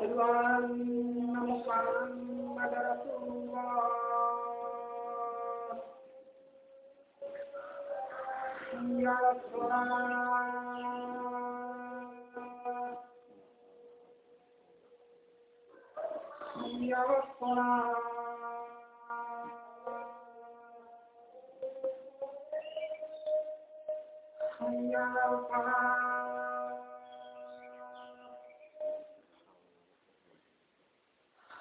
أشهد أن محمدا رسول الله حي على الصلاة حي على الصلاة حي على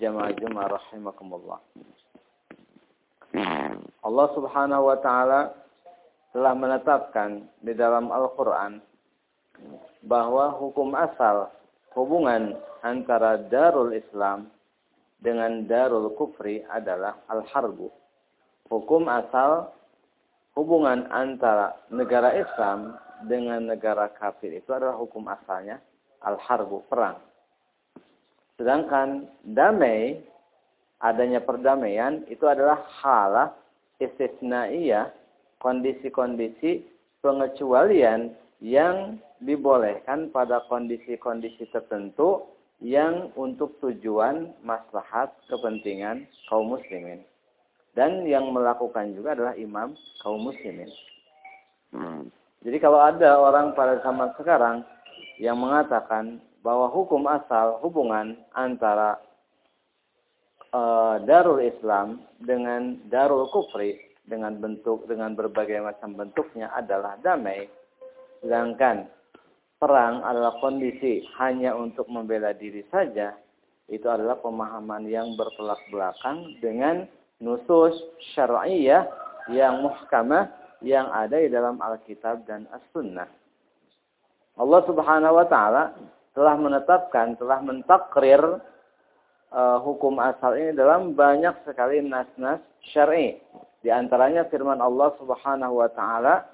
jamaah jemaah rahimakumullah. Allah Subhanahu wa taala telah menetapkan di dalam Al-Qur'an bahwa hukum asal hubungan antara Darul Islam dengan Darul Kufri adalah al-harbu. Hukum asal hubungan antara negara Islam dengan negara kafir itu adalah hukum asalnya al-harbu, perang. Sedangkan damai, adanya perdamaian, itu adalah halah istisnaiyah, kondisi-kondisi pengecualian yang dibolehkan pada kondisi-kondisi tertentu yang untuk tujuan maslahat kepentingan kaum muslimin. Dan yang melakukan juga adalah imam kaum muslimin. Hmm. Jadi kalau ada orang pada zaman sekarang yang mengatakan bahwa hukum asal hubungan antara uh, Darul Islam dengan Darul Kufri dengan bentuk dengan berbagai macam bentuknya adalah damai. Sedangkan perang adalah kondisi hanya untuk membela diri saja, itu adalah pemahaman yang bertolak belakang dengan nusus syar'iyah yang muhkamah yang ada di dalam Alkitab dan As-Sunnah. Allah Subhanahu wa taala telah menetapkan, telah mentakrir uh, hukum asal ini dalam banyak sekali nas-nas syar'i. Di antaranya firman Allah Subhanahu wa taala,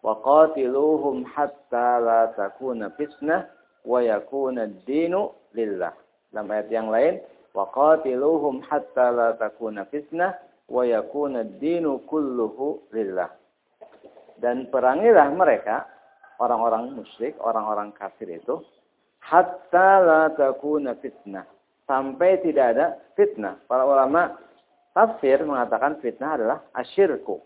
"Wa qatiluhum hatta la takuna fitnah wa yakuna ad-dinu lillah." Dalam ayat yang lain, "Wa qatiluhum hatta la takuna fitnah wa yakuna ad-dinu kulluhu lillah." Dan perangilah mereka orang-orang musyrik, orang-orang kafir itu hatta la takuna fitnah sampai tidak ada fitnah. Para ulama tafsir mengatakan fitnah adalah asyirku.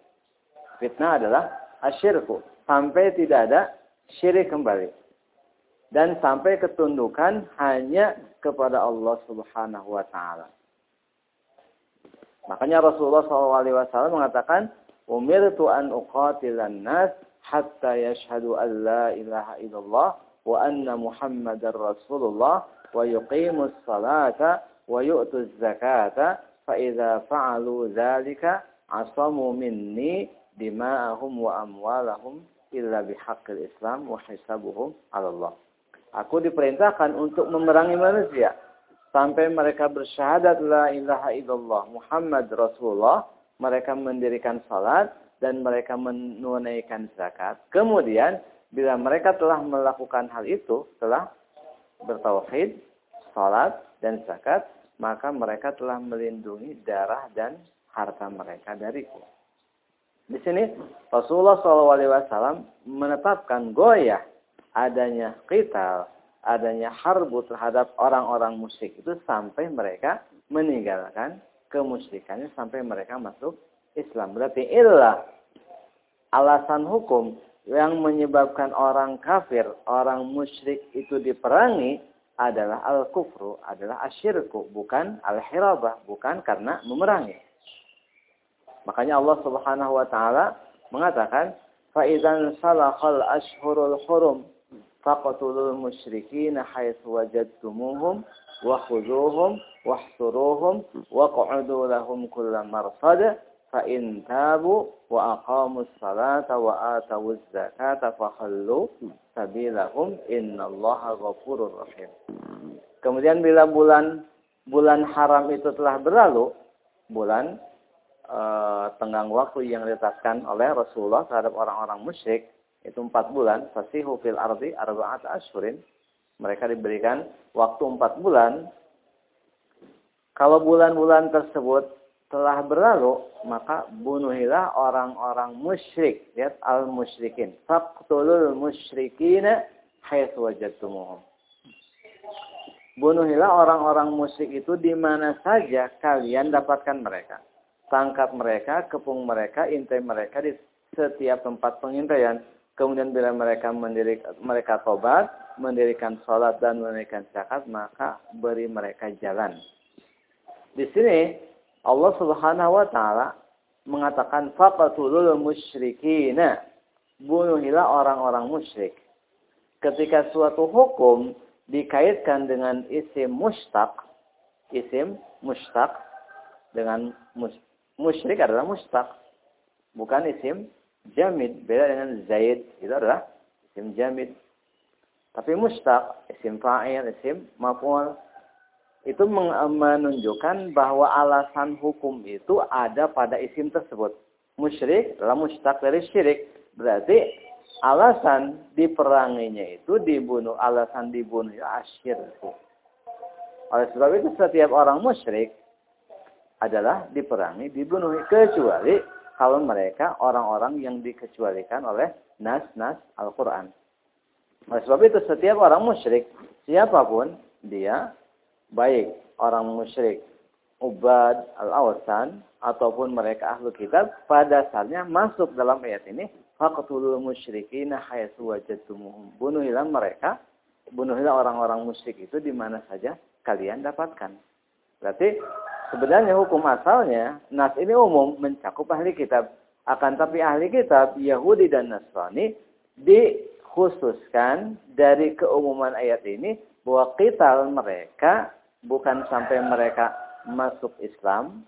Fitnah adalah asyirku. Sampai tidak ada syirik kembali. Dan sampai ketundukan hanya kepada Allah subhanahu wa ta'ala. Makanya Rasulullah SAW mengatakan, Umirtu an uqatilan nas hatta yashhadu an la ilaha illallah wa anna muhammadar rasulullah wa yuqimus salata wa yu'tuz zakata fa idza fa'alu dzalika asamu minni dima'ahum wa amwalahum illa bihaqqil islam wa hisabuhum 'ala Allah. Aku diperintahkan untuk memerangi manusia sampai mereka bersyahadat la ilaha illallah Muhammad Rasulullah, mereka mendirikan salat, dan mereka menunaikan zakat. Kemudian bila mereka telah melakukan hal itu, telah bertauhid, salat dan zakat, maka mereka telah melindungi darah dan harta mereka dariku. Di sini Rasulullah SAW menetapkan goyah adanya qital, adanya harbu terhadap orang-orang musyrik itu sampai mereka meninggalkan kemusyrikannya sampai mereka masuk Islam. Berarti inilah alasan hukum yang menyebabkan orang kafir, orang musyrik itu diperangi adalah al-kufru, adalah asyirku, bukan al-hirabah, bukan karena memerangi. Makanya Allah Subhanahu wa taala mengatakan, "Fa idzan salakhal ashhurul hurum faqtulul musyrikin haitsu wajadtumuhum wa khuzuhum wahsuruhum wa qa'udu lahum kulla marsad fa in tabu wa aqamus salata wa atawuz zakata sabilahum innallaha ghafurur rahim. Kemudian bila bulan bulan haram itu telah berlalu, bulan e, tenggang waktu yang ditetapkan oleh Rasulullah terhadap orang-orang musyrik itu empat bulan, fasihu fil ardi arba'at ashurin. Mereka diberikan waktu empat bulan. Kalau bulan-bulan tersebut telah berlalu, maka bunuhilah orang-orang musyrik. Lihat al-musyrikin. Faqtulul musyrikina haitsu wajadtumuhum. Bunuhilah orang-orang musyrik itu di mana saja kalian dapatkan mereka. Tangkap mereka, kepung mereka, intai mereka di setiap tempat pengintaian. Kemudian bila mereka mendirik, mereka tobat, mendirikan sholat dan menunaikan zakat, maka beri mereka jalan. Di sini Allah Subhanahu wa taala mengatakan faqatulul musyrikina. Bunuhilah orang-orang musyrik. Ketika suatu hukum dikaitkan dengan isim mustaq, isim mustaq dengan mus, musyrik adalah mustaq, bukan isim jamid. Beda dengan zaid, itu adalah isim jamid. Tapi mustaq, isim fa'il, isim maf'ul, itu menunjukkan bahwa alasan hukum itu ada pada isim tersebut. Musyrik adalah mustaq dari syirik. Berarti alasan diperanginya itu dibunuh, alasan dibunuh asyirku. Oleh sebab itu setiap orang musyrik adalah diperangi, dibunuh. Kecuali kalau mereka orang-orang yang dikecualikan oleh nas-nas Al-Quran. Oleh sebab itu setiap orang musyrik, siapa pun dia baik orang musyrik ubad al-awsan ataupun mereka ahlu kitab pada dasarnya masuk dalam ayat ini faqtulul musyrikina haitsu wajadtumuhum. Bunuhilah mereka bunuhilah orang-orang musyrik itu di mana saja kalian dapatkan. Berarti sebenarnya hukum asalnya nas ini umum mencakup ahli kitab. Akan tapi ahli kitab Yahudi dan Nasrani di khususkan dari keumuman ayat ini bahwa qital mereka bukan sampai mereka masuk Islam,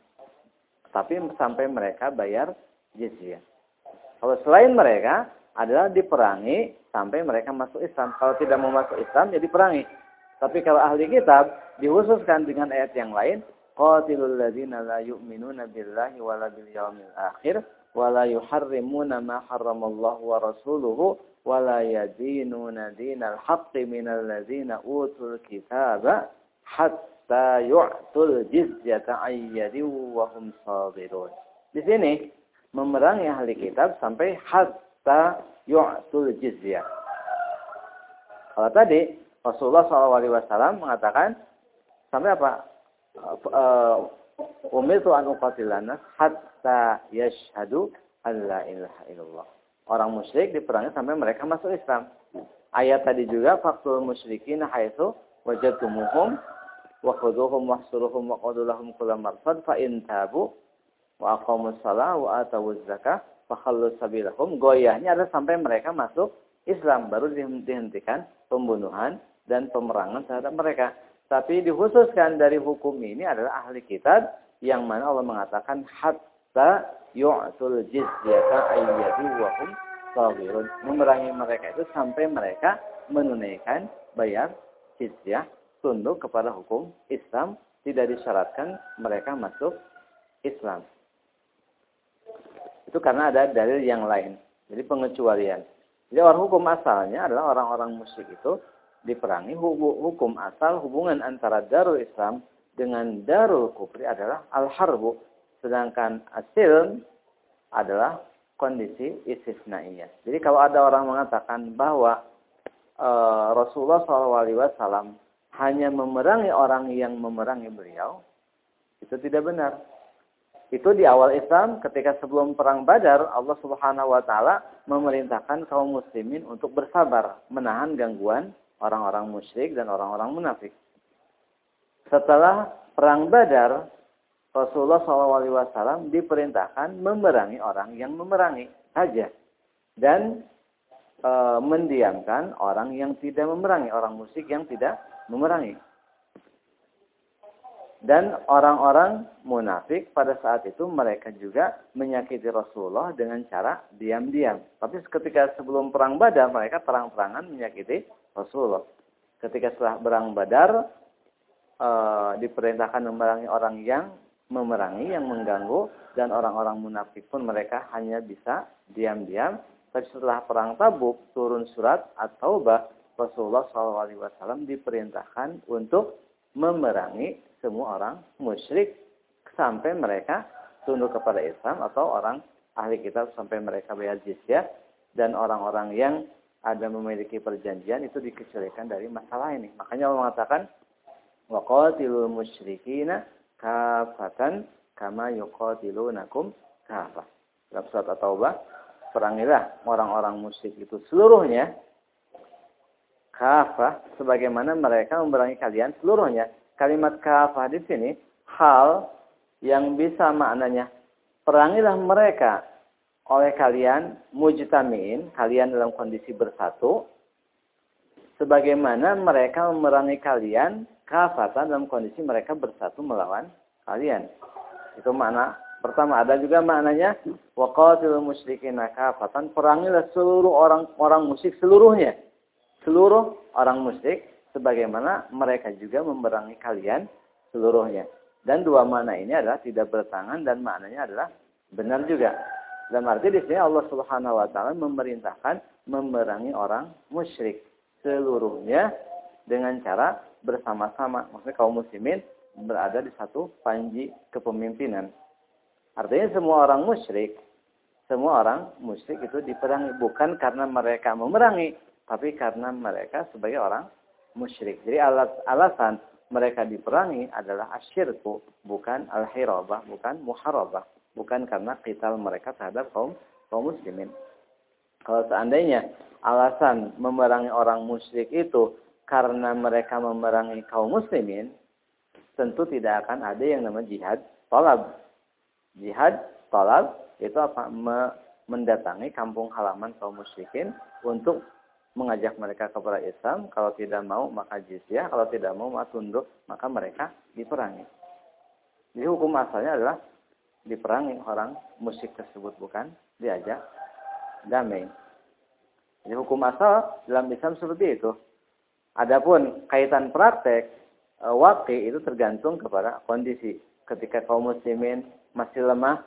tapi sampai mereka bayar jizyah. Kalau selain mereka adalah diperangi sampai mereka masuk Islam. Kalau tidak mau masuk Islam, ya diperangi. Tapi kalau ahli kitab dikhususkan dengan ayat yang lain, qatilul ladzina la yu'minuna billahi wala bil yaumil akhir wala yuharrimuna ma harramallahu wa rasuluhu wala yadinuna dinal haqqi minal ladzina utul kitaba hatta yu'tul jizyata ayyadin wa hum sabirun. Di sini memerangi ahli kitab sampai hatta yu'tul jizyah. Kalau tadi Rasulullah SAW mengatakan sampai apa? Uh, Umirtu an uqatilana hatta yashhadu an la ilaha illallah. Orang musyrik diperangi sampai mereka masuk Islam. Ayat tadi juga faktul musyrikin haitsu wajadtumuhum wa khuduhum wahsuruhum wa qadulahum kulla marsad fa in tabu wa aqamus shalah wa atawuz zakah fa khallu sabilahum. Goyahnya adalah sampai mereka masuk Islam baru dihentikan pembunuhan dan pemerangan terhadap mereka. Tapi dikhususkan dari hukum ini adalah ahli kitab yang mana Allah mengatakan hatta yu'tul jizyata ayyati wa hum sabirun. Memerangi mereka itu sampai mereka menunaikan bayar jizyah tunduk kepada hukum Islam tidak disyaratkan mereka masuk Islam. Itu karena ada dalil yang lain. Jadi pengecualian. Jadi orang hukum asalnya adalah orang-orang musyrik itu diperangi hukum asal hubungan antara Darul Islam dengan Darul Kufri adalah al-harbu sedangkan asil adalah kondisi istisnaiyah. Jadi kalau ada orang mengatakan bahwa e, Rasulullah SAW hanya memerangi orang yang memerangi beliau, itu tidak benar. Itu di awal Islam ketika sebelum perang Badar Allah Subhanahu wa taala memerintahkan kaum muslimin untuk bersabar menahan gangguan orang-orang musyrik dan orang-orang munafik. Setelah perang Badar, Rasulullah SAW diperintahkan memerangi orang yang memerangi saja dan e, mendiamkan orang yang tidak memerangi, orang musyrik yang tidak memerangi. Dan orang-orang munafik pada saat itu mereka juga menyakiti Rasulullah dengan cara diam-diam. Tapi ketika sebelum perang Badar mereka terang-terangan menyakiti Rasulullah. Ketika setelah berang badar, e, diperintahkan memerangi orang yang memerangi, yang mengganggu, dan orang-orang munafik pun mereka hanya bisa diam-diam. Tapi setelah perang tabuk, turun surat atau bah Rasulullah SAW diperintahkan untuk memerangi semua orang musyrik sampai mereka tunduk kepada Islam atau orang ahli kitab sampai mereka bayar jizyah dan orang-orang yang ada memiliki perjanjian itu dikecualikan dari masalah ini. Makanya Allah mengatakan waqatilul musyrikina kafatan kama yuqatilunakum kafah. Dalam surat At-Taubah, perangilah orang-orang musyrik itu seluruhnya kafah sebagaimana mereka memerangi kalian seluruhnya. Kalimat kafah di sini hal yang bisa maknanya perangilah mereka oleh kalian mujtamin, kalian dalam kondisi bersatu, sebagaimana mereka memerangi kalian kafatan dalam kondisi mereka bersatu melawan kalian. Itu makna pertama. Ada juga maknanya waqatilul musyrikin kafatan, perangilah seluruh orang-orang musyrik seluruhnya. Seluruh orang musyrik sebagaimana mereka juga memerangi kalian seluruhnya. Dan dua makna ini adalah tidak bertangan dan maknanya adalah benar juga. Dalam arti di sini Allah Subhanahu wa taala memerintahkan memerangi orang musyrik seluruhnya dengan cara bersama-sama. Maksudnya kaum muslimin berada di satu panji kepemimpinan. Artinya semua orang musyrik, semua orang musyrik itu diperangi bukan karena mereka memerangi, tapi karena mereka sebagai orang musyrik. Jadi alas, alasan mereka diperangi adalah asyirku, bukan al-hirabah, bukan muharabah bukan karena qital mereka terhadap kaum kaum muslimin. Kalau seandainya alasan memerangi orang musyrik itu karena mereka memerangi kaum muslimin, tentu tidak akan ada yang namanya jihad tolab. Jihad tolab itu apa? Me mendatangi kampung halaman kaum musyrikin untuk mengajak mereka kepada Islam. Kalau tidak mau maka jizyah, kalau tidak mau maka tunduk, maka mereka diperangi. Jadi hukum asalnya adalah diperangi orang musyrik tersebut bukan diajak damai. Jadi hukum asal dalam Islam seperti itu. Adapun kaitan praktek e, wakil itu tergantung kepada kondisi. Ketika kaum muslimin masih lemah,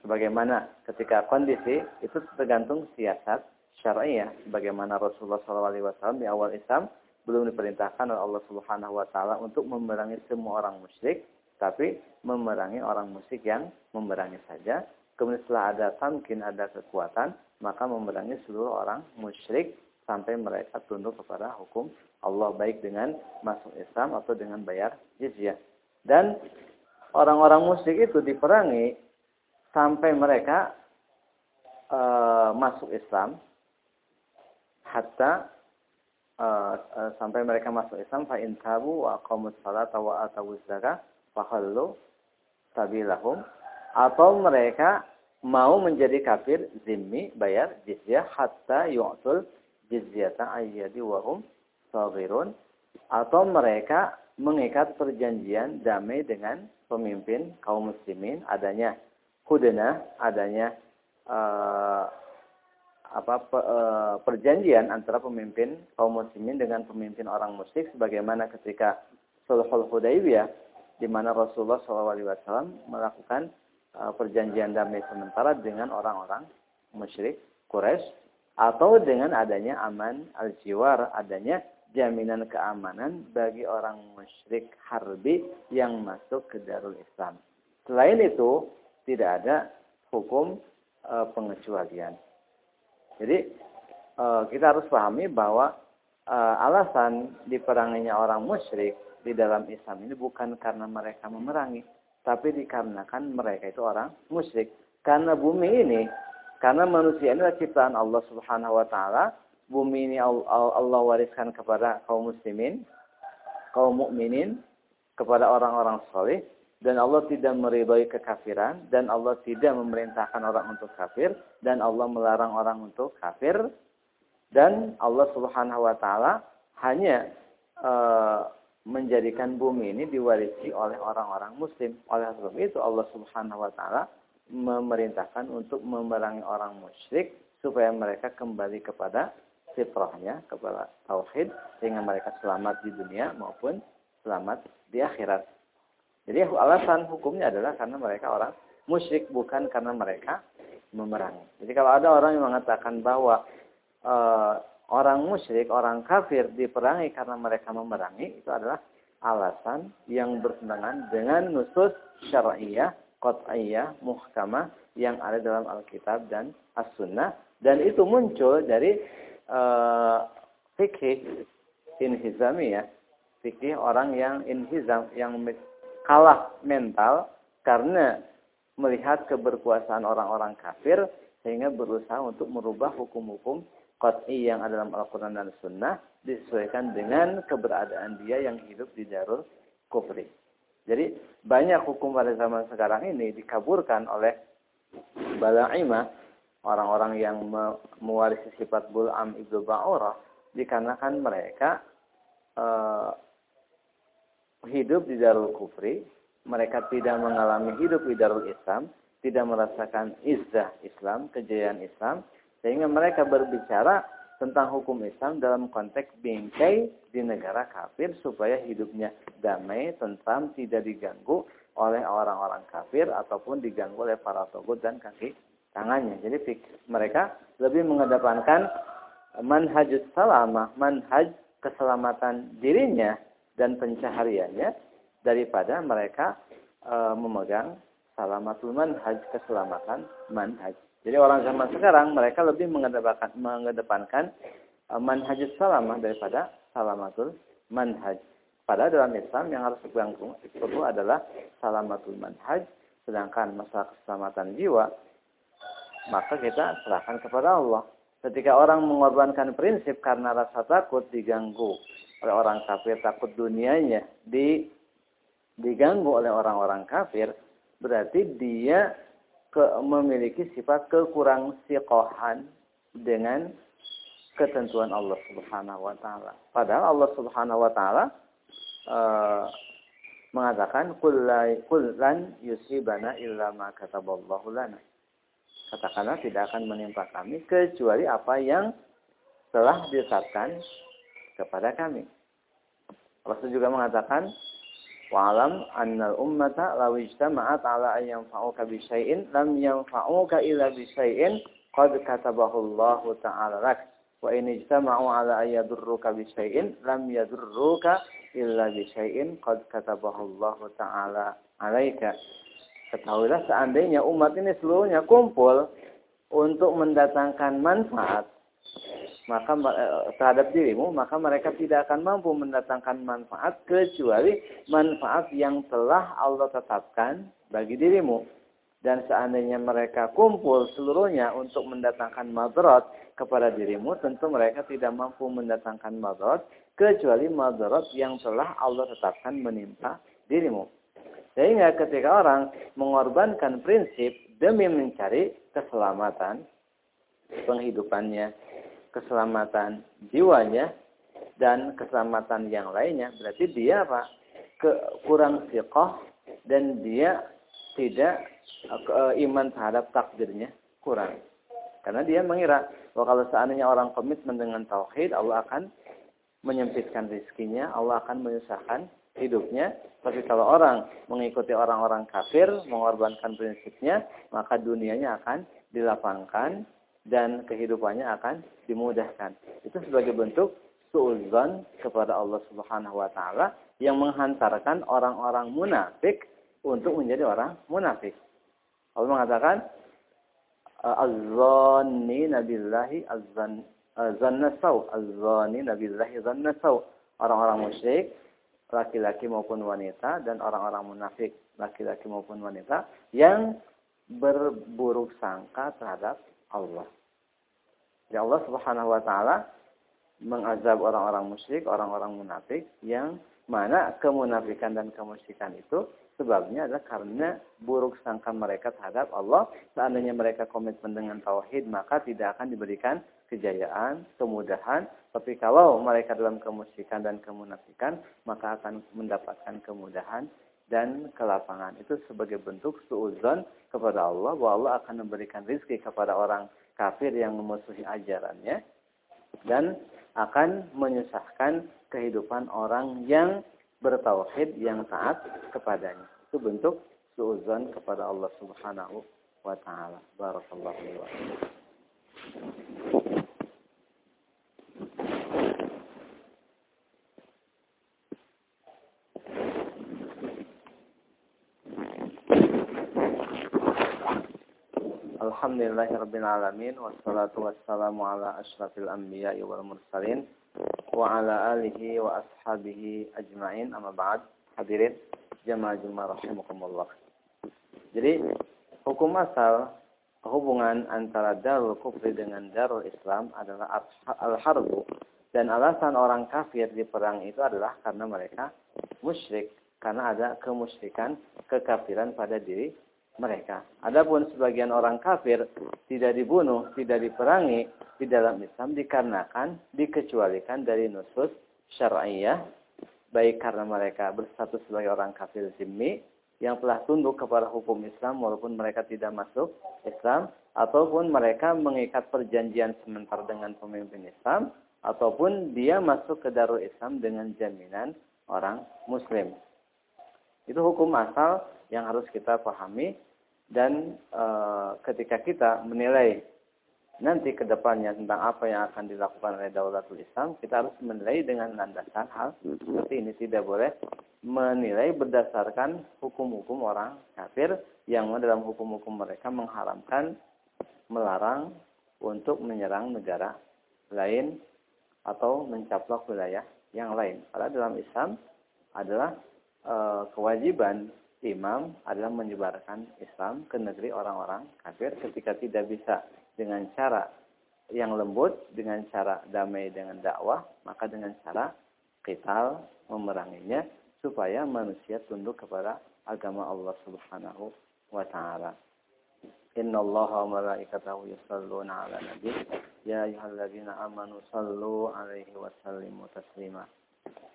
sebagaimana ketika kondisi itu tergantung siasat syariah. Bagaimana Rasulullah SAW di awal Islam belum diperintahkan oleh Allah Subhanahu Wa Taala untuk memerangi semua orang musyrik, tapi memerangi orang musyrik yang memerangi saja. Kemudian setelah ada tamkin, ada kekuatan, maka memerangi seluruh orang musyrik sampai mereka tunduk kepada hukum Allah baik dengan masuk Islam atau dengan bayar jizyah. Dan orang-orang musyrik itu diperangi sampai mereka uh, masuk Islam hatta uh, uh, sampai mereka masuk Islam fa in tabu wa aqamus salata wa atawuz zakah hallu sabilahum atau mereka mau menjadi kafir zimmi bayar jizyah hatta yu'tul jizyata ayyadi wahum saghirun atau mereka mengikat perjanjian damai dengan pemimpin kaum muslimin. Adanya hudana adanya uh, apa pe, uh, perjanjian antara pemimpin kaum muslimin dengan pemimpin orang musyrik. Sebagaimana ketika Sulhul Hudaybiyah di mana Rasulullah SAW melakukan uh, perjanjian damai sementara dengan orang-orang musyrik Quraisy atau dengan adanya aman al-jiwar, adanya jaminan keamanan bagi orang musyrik harbi yang masuk ke Darul Islam. Selain itu, tidak ada hukum e, pengecualian. Jadi e, kita harus pahami bahwa e, alasan diperanginya orang musyrik di dalam Islam ini bukan karena mereka memerangi, tapi dikarenakan mereka itu orang musyrik. Karena bumi ini karena manusia ini adalah ciptaan Allah Subhanahu wa taala. Bumi ini Allah wariskan kepada kaum muslimin, kaum mukminin, kepada orang-orang soleh dan Allah tidak meridhoi kekafiran dan Allah tidak memerintahkan orang untuk kafir dan Allah melarang orang untuk kafir dan Allah Subhanahu wa taala hanya uh, menjadikan bumi ini diwarisi oleh orang-orang muslim. Oleh sebab itu Allah Subhanahu wa taala memerintahkan untuk memerangi orang musyrik supaya mereka kembali kepada fitrahnya, kepada tauhid sehingga mereka selamat di dunia maupun selamat di akhirat. Jadi alasan hukumnya adalah karena mereka orang musyrik bukan karena mereka memerangi. Jadi kalau ada orang yang mengatakan bahwa e, orang musyrik, orang kafir diperangi karena mereka memerangi, itu adalah alasan yang bertentangan dengan nusus syariah qat'iyah, muhkamah yang ada dalam Alkitab dan As-Sunnah dan itu muncul dari uh, fikih inhizami ya. Fikih orang yang inhizam yang kalah mental karena melihat keberkuasaan orang-orang kafir sehingga berusaha untuk merubah hukum-hukum qat'i yang ada dalam Al-Quran dan Sunnah disesuaikan dengan keberadaan dia yang hidup di darul kufri. Jadi banyak hukum pada zaman sekarang ini dikaburkan oleh bala'imah, orang-orang yang mewarisi sifat bul'am ibnu ba'urah, dikarenakan mereka uh, hidup di darul kufri, mereka tidak mengalami hidup di darul Islam, tidak merasakan izzah Islam, kejayaan Islam, sehingga mereka berbicara tentang hukum Islam dalam konteks bingkai di negara kafir supaya hidupnya damai, tentram, tidak diganggu oleh orang-orang kafir ataupun diganggu oleh para togut dan kaki tangannya. Jadi mereka lebih mengedepankan manhajus salamah, manhaj keselamatan dirinya dan pencahariannya daripada mereka e, memegang salamatul manhaj keselamatan manhaj. Jadi orang zaman sekarang mereka lebih mengedepankan, mengedepankan uh, manhajus salamah daripada salamatul manhaj. Padahal dalam Islam yang harus dipegang itu adalah salamatul manhaj, sedangkan masalah keselamatan jiwa maka kita serahkan kepada Allah. Ketika orang mengorbankan prinsip karena rasa takut diganggu oleh orang kafir, takut dunianya di, diganggu oleh orang-orang kafir, berarti dia ke, memiliki sifat kekurang siqohan dengan ketentuan Allah Subhanahu wa taala. Padahal Allah Subhanahu wa taala uh, mengatakan kullan yusibana illa ma kataballahu lana. Katakanlah tidak akan menimpa kami kecuali apa yang telah ditetapkan kepada kami. Rasul juga mengatakan Wa'alam annal ummata law ijtama'at ala an yanfa'uka bi syai'in lam yanfa'uka illa bi syai'in qad katabahu Allah ta'ala lak. Wa in ijtama'u ala an yadurruka bi syai'in lam yadurruka illa bi syai'in qad katabahu Allah ta'ala alaika. Ketahuilah seandainya umat ini seluruhnya kumpul untuk mendatangkan manfaat maka eh, terhadap dirimu maka mereka tidak akan mampu mendatangkan manfaat kecuali manfaat yang telah Allah tetapkan bagi dirimu. Dan seandainya mereka kumpul seluruhnya untuk mendatangkan madarat kepada dirimu tentu mereka tidak mampu mendatangkan madarat kecuali madarat yang telah Allah tetapkan menimpa dirimu. Sehingga ketika orang mengorbankan prinsip demi mencari keselamatan penghidupannya keselamatan jiwanya dan keselamatan yang lainnya. Berarti dia apa? Ke, kurang siqah dan dia tidak ke, iman terhadap takdirnya kurang. Karena dia mengira bahwa kalau seandainya orang komitmen dengan tauhid Allah akan menyempitkan rizkinya Allah akan menyusahkan hidupnya. Tapi kalau orang mengikuti orang-orang kafir mengorbankan prinsipnya maka dunianya akan dilapangkan dan kehidupannya akan dimudahkan. Itu sebagai bentuk suudzon kepada Allah Subhanahu wa taala yang menghantarkan orang-orang munafik untuk menjadi orang munafik. Allah mengatakan az-zanni nabillahi az-zan zanna saw az-zanni nabillahi zanna orang-orang musyrik laki-laki maupun wanita dan orang-orang munafik laki-laki maupun wanita yang berburuk sangka terhadap Allah. Ya Allah Subhanahu wa taala mengazab orang-orang musyrik, orang-orang munafik yang mana kemunafikan dan kemusyrikan itu sebabnya adalah karena buruk sangka mereka terhadap Allah. Seandainya mereka komitmen dengan tauhid, maka tidak akan diberikan kejayaan, kemudahan. Tapi kalau mereka dalam kemusyrikan dan kemunafikan, maka akan mendapatkan kemudahan dan kelapangan. Itu sebagai bentuk suuzon kepada Allah bahwa Allah akan memberikan rizki kepada orang kafir yang memusuhi ajarannya dan akan menyusahkan kehidupan orang yang bertauhid yang taat kepadanya. Itu bentuk suuzon kepada Allah Subhanahu wa taala. Barakallahu Alhamdulillahirabbil alamin wassalatu wassalamu ala asyrafil anbiya'i wal mursalin wa ala alihi wa ashabihi ajmain amma ba'd. Hadirin jemaah rahimakumullah. Jadi hukum asal hubungan antara darul kufri dengan darul Islam adalah al-harbu dan alasan orang kafir di perang itu adalah karena mereka musyrik karena ada kemusyrikan kekafiran pada diri mereka. Adapun sebagian orang kafir tidak dibunuh, tidak diperangi di dalam Islam dikarenakan dikecualikan dari nusus syariah baik karena mereka berstatus sebagai orang kafir zimmi yang telah tunduk kepada hukum Islam walaupun mereka tidak masuk Islam ataupun mereka mengikat perjanjian sementara dengan pemimpin Islam ataupun dia masuk ke Darul Islam dengan jaminan orang muslim. Itu hukum asal yang harus kita pahami dan e, ketika kita menilai nanti ke depannya tentang apa yang akan dilakukan oleh Daulatul Islam, kita harus menilai dengan landasan hal seperti ini. Tidak boleh menilai berdasarkan hukum-hukum orang kafir yang dalam hukum-hukum mereka mengharamkan, melarang untuk menyerang negara lain atau mencaplok wilayah yang lain. Karena dalam Islam adalah e, kewajiban imam adalah menyebarkan Islam ke negeri orang-orang kafir ketika tidak bisa dengan cara yang lembut, dengan cara damai dengan dakwah, maka dengan cara kita memeranginya supaya manusia tunduk kepada agama Allah Subhanahu wa taala. Inna Allah wa malaikatahu yusalluna ala nabi ya ayyuhalladzina amanu sallu alaihi wa sallimu taslima.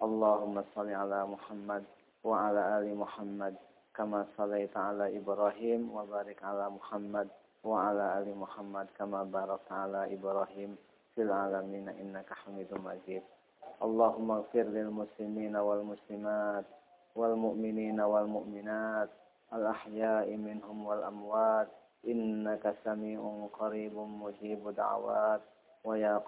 Allahumma salli ala Muhammad wa ala ali Muhammad kama salaita Ibrahim wa Muhammad wa ala Muhammad kama barakta Ibrahim fil alamin innaka Hamidum Majid. Allahumma ighfir lil wal muslimat wal mu'minina wal mu'minat al ahya'i minhum wal amwat innaka sami'un qaribun mujibu da'wat wa ya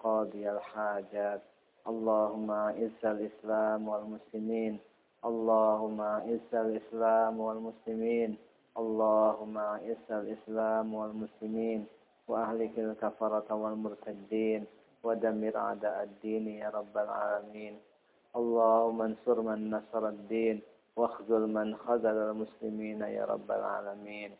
hajat. Allahumma islam wal muslimin اللهم اعز الإسلام والمسلمين. اللهم اعز الإسلام والمسلمين. وأهلك الكفرة والمرتدين. ودمر أعداء الدين يا رب العالمين. اللهم انصر من نصر الدين. واخذل من خذل المسلمين يا رب العالمين.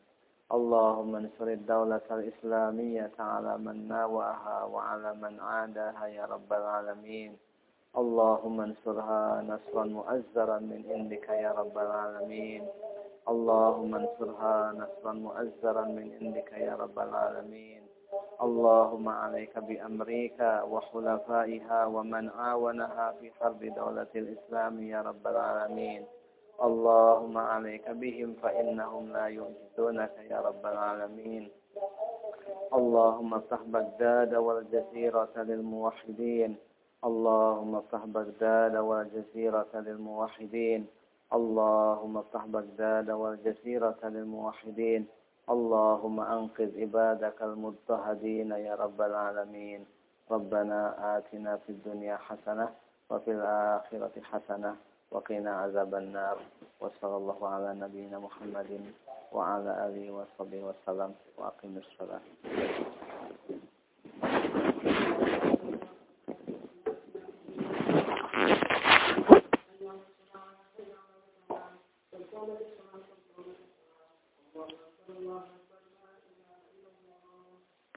اللهم انصر الدولة الإسلامية على من ناوأها وعلى من عاداها يا رب العالمين. اللهم انصرها نصرا مؤزرا من عندك يا رب العالمين. اللهم انصرها نصرا مؤزرا من عندك يا رب العالمين. اللهم عليك بأمريكا وحلفائها ومن عاونها في حرب دولة الإسلام يا رب العالمين. اللهم عليك بهم فإنهم لا يعجزونك يا رب العالمين. اللهم افتح بغداد والجزيرة للموحدين. اللهم افتح بغداد والجزيرة للموحدين. اللهم افتح بغداد والجزيرة للموحدين. اللهم أنقذ عبادك المضطهدين يا رب العالمين. ربنا آتنا في الدنيا حسنة وفي الآخرة حسنة وقنا عذاب النار. وصلى الله على نبينا محمد وعلى آله وصحبه وسلم. وأقم الصلاة.